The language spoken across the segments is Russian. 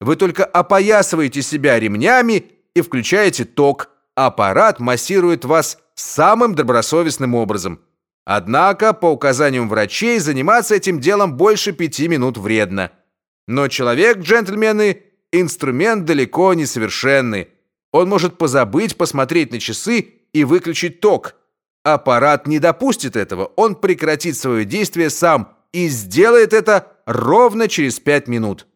Вы только опоясываете себя ремнями и включаете ток. Аппарат массирует вас самым добросовестным образом. Однако, по указаниям врачей, заниматься этим делом больше пяти минут вредно. Но человек, джентльмены, инструмент далеко не совершенный. Он может позабыть посмотреть на часы и выключить ток. Аппарат не допустит этого. Он прекратит свое действие сам и сделает это ровно через пять минут.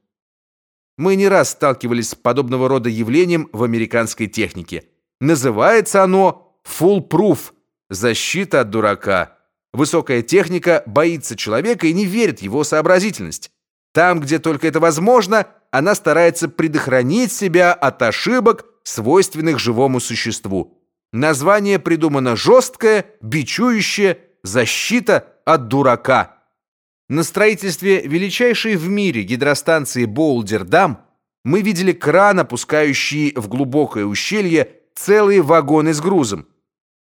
Мы не раз сталкивались с подобного рода явлением в американской технике. Называется оно foolproof защита от дурака. Высокая техника боится человека и не верит его сообразительность. Там, где только это возможно, она старается предохранить себя от ошибок, свойственных живому существу. Название придумано жесткое, бичующее, защита от дурака. На строительстве величайшей в мире гидростанции Боулдер-Дам мы видели кран, опускающий в глубокое ущелье целые вагоны с грузом.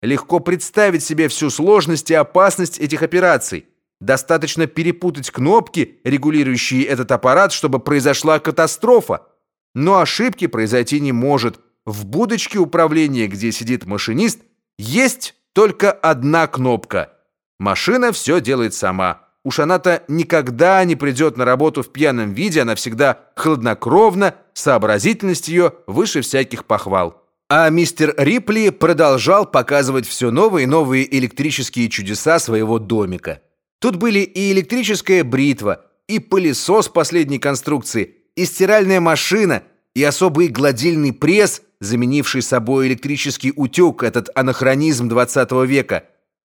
Легко представить себе всю сложность и опасность этих операций. Достаточно перепутать кнопки, регулирующие этот аппарат, чтобы произошла катастрофа. Но ошибки произойти не может. В будочке управления, где сидит машинист, есть только одна кнопка. Машина все делает сама. Уж она-то никогда не придет на работу в пьяном виде, она всегда хладнокровна, сообразительность ее выше всяких похвал. А мистер Рипли продолжал показывать все новые и новые электрические чудеса своего домика. Тут были и электрическая бритва, и пылесос последней конструкции, и стиральная машина, и особый гладильный пресс, заменивший собой электрический утюг, этот анахронизм 20 века.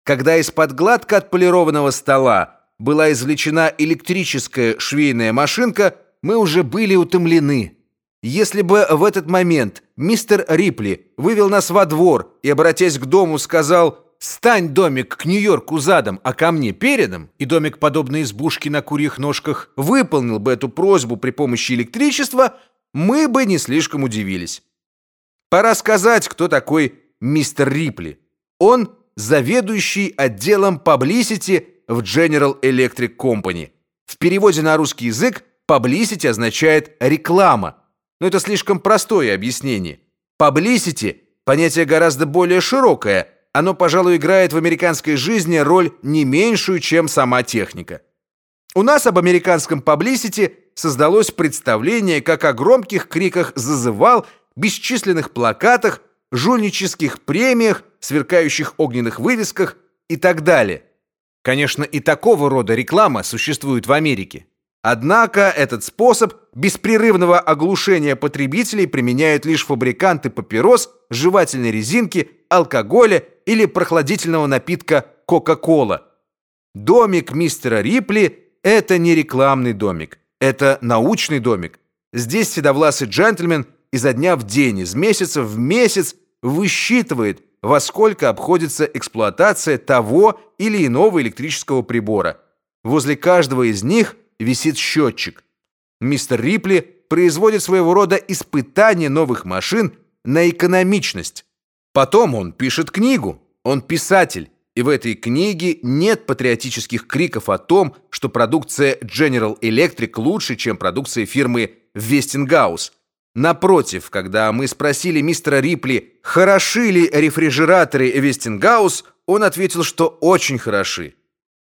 Когда из-под гладко отполированного стола была извлечена электрическая швейная машинка, мы уже были утомлены. Если бы в этот момент мистер Рипли вывел нас во двор и, обратясь к дому, сказал «Стань, домик, к Нью-Йорку задом, а ко мне передом», и домик, подобной избушке на курьих ножках, выполнил бы эту просьбу при помощи электричества, мы бы не слишком удивились. Пора сказать, кто такой мистер Рипли. Он заведующий отделом publicity в General Electric Company. В переводе на русский язык publicity означает реклама. Но это слишком простое объяснение. Publicity понятие гораздо более широкое. Оно, пожалуй, играет в американской жизни роль не меньшую, чем сама техника. У нас об американском publicity создалось представление, как о громких криках зазывал, бесчисленных плакатах, жульнических премиях, сверкающих огненных вывесках и так далее. Конечно, и такого рода реклама существует в Америке. Однако этот способ беспрерывного оглушения потребителей применяют лишь фабриканты папирос, жевательной резинки, алкоголя или прохладительного напитка Coca-Cola. Домик мистера Рипли это не рекламный домик, это научный домик. Здесь седовласый джентльмен изо дня в день, из месяца в месяц высчитывает, во сколько обходится эксплуатация того или иного электрического прибора. Возле каждого из них висит счетчик. Мистер Рипли производит своего рода испытание новых машин на экономичность. Потом он пишет книгу. Он писатель. И в этой книге нет патриотических криков о том, что продукция General Electric лучше, чем продукция фирмы Westinghouse. Напротив, когда мы спросили мистера Рипли, хороши ли рефрижераторы Westinghouse, он ответил, что очень хороши.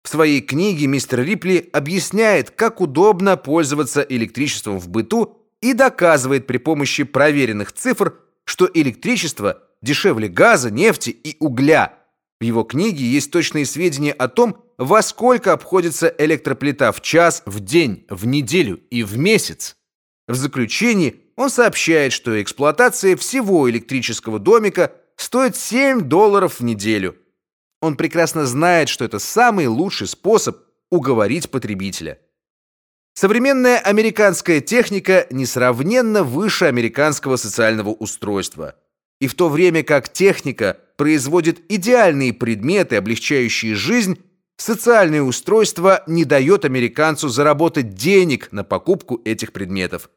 В своей книге мистер Рипли объясняет, как удобно пользоваться электричеством в быту и доказывает при помощи проверенных цифр, что электричество дешевле газа, нефти и угля. В его книге есть точные сведения о том, во сколько обходится электроплита в час, в день, в неделю и в месяц. В заключении он сообщает, что эксплуатация всего электрического домика стоит 7 долларов в неделю. Он прекрасно знает, что это самый лучший способ уговорить потребителя. Современная американская техника несравненно выше американского социального устройства. И в то время как техника производит идеальные предметы, облегчающие жизнь, социальное устройство не дает американцу заработать денег на покупку этих предметов.